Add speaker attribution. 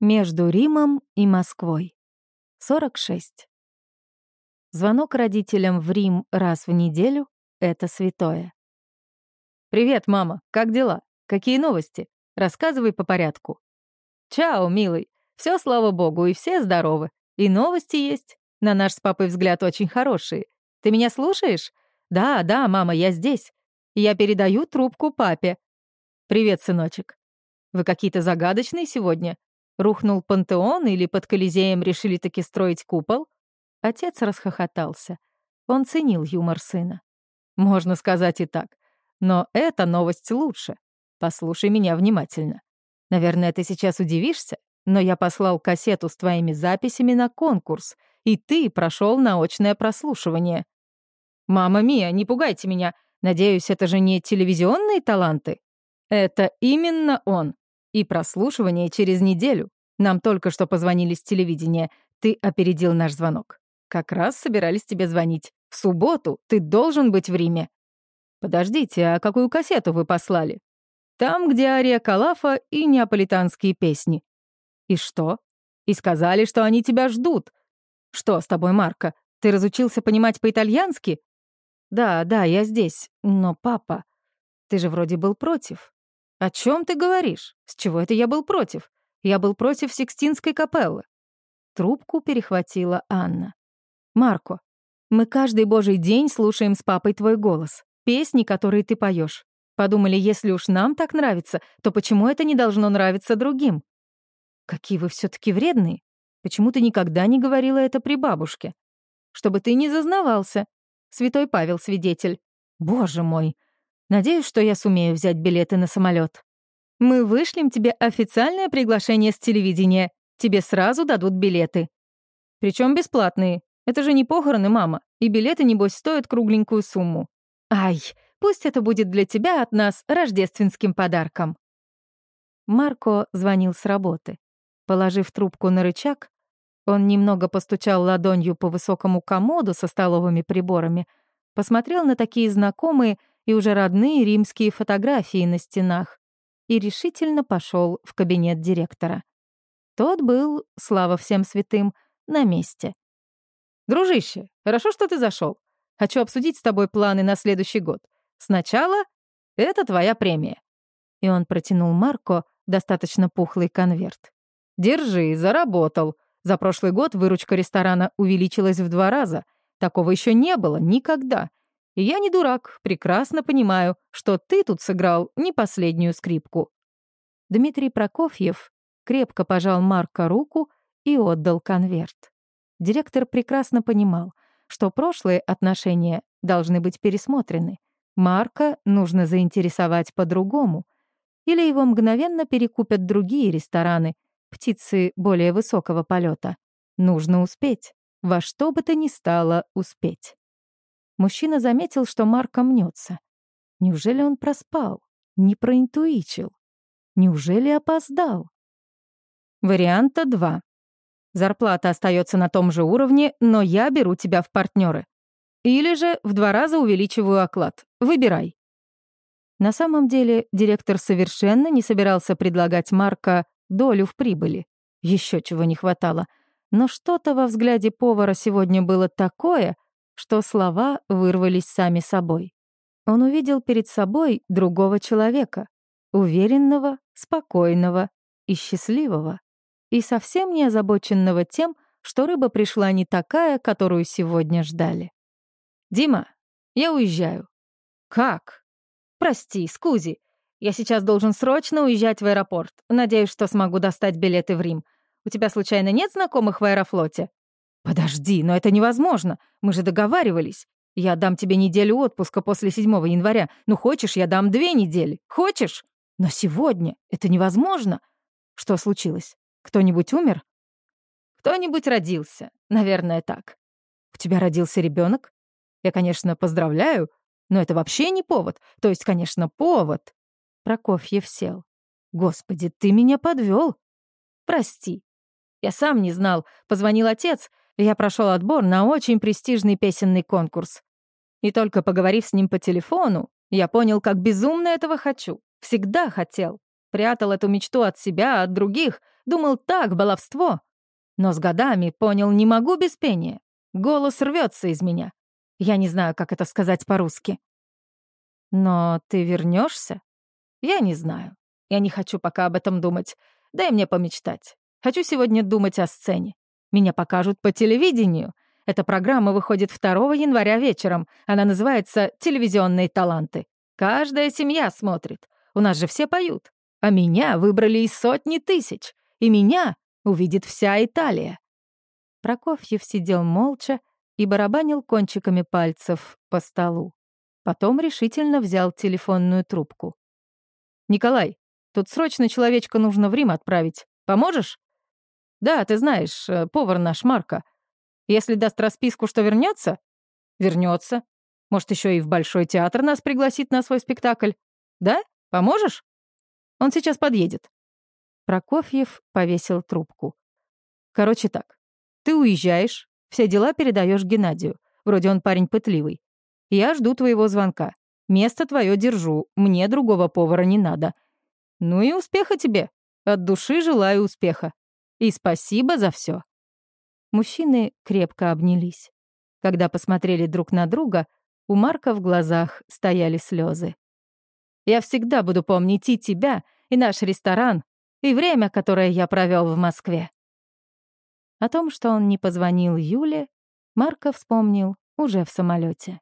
Speaker 1: Между Римом и Москвой. 46. Звонок родителям в Рим раз в неделю — это святое.
Speaker 2: «Привет, мама. Как дела? Какие новости? Рассказывай по порядку». «Чао, милый. Все, слава богу, и все здоровы. И новости есть. На наш с папой взгляд очень хорошие. Ты меня слушаешь? Да, да, мама, я здесь. Я передаю трубку папе. Привет, сыночек. Вы какие-то загадочные сегодня. Рухнул пантеон или под Колизеем решили таки строить купол?
Speaker 1: Отец расхохотался. Он ценил юмор сына.
Speaker 2: Можно сказать и так. Но эта новость лучше. Послушай меня внимательно. Наверное, ты сейчас удивишься, но я послал кассету с твоими записями на конкурс, и ты прошел наочное прослушивание. Мама Мия, не пугайте меня. Надеюсь, это же не телевизионные таланты? Это именно он. И прослушивание через неделю. Нам только что позвонили с телевидения. Ты опередил наш звонок. Как раз собирались тебе звонить. В субботу ты должен быть в Риме. Подождите, а какую кассету вы послали? Там, где ария Калафа и неаполитанские песни. И что? И сказали, что они тебя ждут. Что с тобой, Марко? Ты разучился понимать по-итальянски? Да, да, я здесь. Но папа, ты же вроде был против. «О чем ты говоришь? С чего это я был против? Я был против Сикстинской капеллы».
Speaker 1: Трубку перехватила Анна. «Марко, мы каждый божий день слушаем с папой твой голос, песни, которые ты поешь. Подумали, если уж нам так нравится, то почему это не должно нравиться другим? Какие вы все таки вредные. Почему ты никогда не говорила это при бабушке? Чтобы ты не зазнавался. Святой Павел свидетель. Боже мой, Надеюсь, что я сумею взять билеты на самолет. Мы вышлем тебе официальное приглашение с телевидения. Тебе сразу дадут билеты.
Speaker 2: Причем бесплатные. Это же не похороны, мама. И билеты, небось, стоят кругленькую сумму.
Speaker 1: Ай, пусть это будет для тебя от нас рождественским подарком. Марко звонил с работы. Положив трубку на рычаг, он немного постучал ладонью по высокому комоду со столовыми приборами, посмотрел на такие знакомые и уже родные римские фотографии на стенах и решительно пошел в кабинет директора. Тот был, слава всем святым, на месте.
Speaker 2: «Дружище, хорошо, что ты зашел. Хочу обсудить с тобой планы на следующий год. Сначала это твоя премия».
Speaker 1: И он протянул Марко достаточно пухлый конверт.
Speaker 2: «Держи, заработал. За прошлый год выручка ресторана увеличилась в два раза. Такого еще не было никогда. И я не дурак, прекрасно понимаю, что ты тут сыграл не последнюю скрипку».
Speaker 1: Дмитрий Прокофьев крепко пожал Марка руку и отдал конверт. Директор прекрасно понимал, что прошлые отношения должны быть пересмотрены. Марка нужно заинтересовать по-другому. Или его мгновенно перекупят другие рестораны, птицы более высокого полета. Нужно успеть. Во что бы то ни стало успеть. Мужчина заметил, что Марко мнется. Неужели он проспал? Не проинтуичил? Неужели опоздал?
Speaker 2: Варианта 2. Зарплата остается на том же уровне, но я беру тебя в партнеры. Или же в два раза увеличиваю оклад. Выбирай.
Speaker 1: На самом деле директор совершенно не собирался предлагать Марко долю в прибыли. Еще чего не хватало. Но что-то во взгляде повара сегодня было такое, что слова вырвались сами собой. Он увидел перед собой другого человека, уверенного, спокойного и счастливого, и совсем не озабоченного тем, что рыба пришла не такая, которую сегодня ждали.
Speaker 2: «Дима, я уезжаю». «Как?» «Прости, Скузи. Я сейчас должен срочно уезжать в аэропорт. Надеюсь, что смогу достать билеты в Рим. У тебя случайно нет знакомых в аэрофлоте?» «Подожди, но это невозможно. Мы же договаривались. Я дам тебе неделю отпуска после 7 января. Ну, хочешь, я дам две недели. Хочешь? Но сегодня это невозможно. Что случилось? Кто-нибудь умер? Кто-нибудь родился. Наверное, так. У тебя родился ребенок? Я, конечно, поздравляю, но это вообще не повод. То есть, конечно, повод.
Speaker 1: Прокофьев сел.
Speaker 2: Господи, ты меня подвел. Прости. Я сам не знал. Позвонил отец — я прошел отбор на очень престижный песенный конкурс. И только поговорив с ним по телефону, я понял, как безумно этого хочу. Всегда хотел. Прятал эту мечту от себя, от других, Думал, так, баловство. Но с годами понял, не могу без пения. Голос рвется из меня. Я не знаю, как это сказать по-русски. Но ты вернешься? Я не знаю. Я не хочу пока об этом думать. Дай мне помечтать. Хочу сегодня думать о сцене. Меня покажут по телевидению. Эта программа выходит 2 января вечером. Она называется «Телевизионные таланты». Каждая семья смотрит. У нас же все поют. А меня выбрали из сотни тысяч. И меня увидит вся Италия.
Speaker 1: Прокофьев сидел молча и барабанил кончиками пальцев по столу. Потом решительно взял телефонную трубку.
Speaker 2: «Николай, тут срочно человечка нужно в Рим отправить. Поможешь?» «Да, ты знаешь, э, повар наш Марко. Если даст расписку, что вернется, вернется. Может, еще и в Большой театр нас пригласит на свой спектакль. Да? Поможешь? Он сейчас подъедет».
Speaker 1: Прокофьев повесил трубку.
Speaker 2: «Короче так. Ты уезжаешь, все дела передаешь Геннадию. Вроде он парень пытливый. Я жду твоего звонка. Место твое держу, мне другого повара не надо. Ну и успеха тебе. От души желаю успеха. И спасибо за все.
Speaker 1: Мужчины крепко обнялись. Когда посмотрели друг на друга, у Марка в глазах стояли слезы.
Speaker 2: «Я всегда буду помнить и тебя, и наш ресторан, и время, которое я провел в Москве».
Speaker 1: О том, что он не позвонил Юле, Марко вспомнил уже в самолете.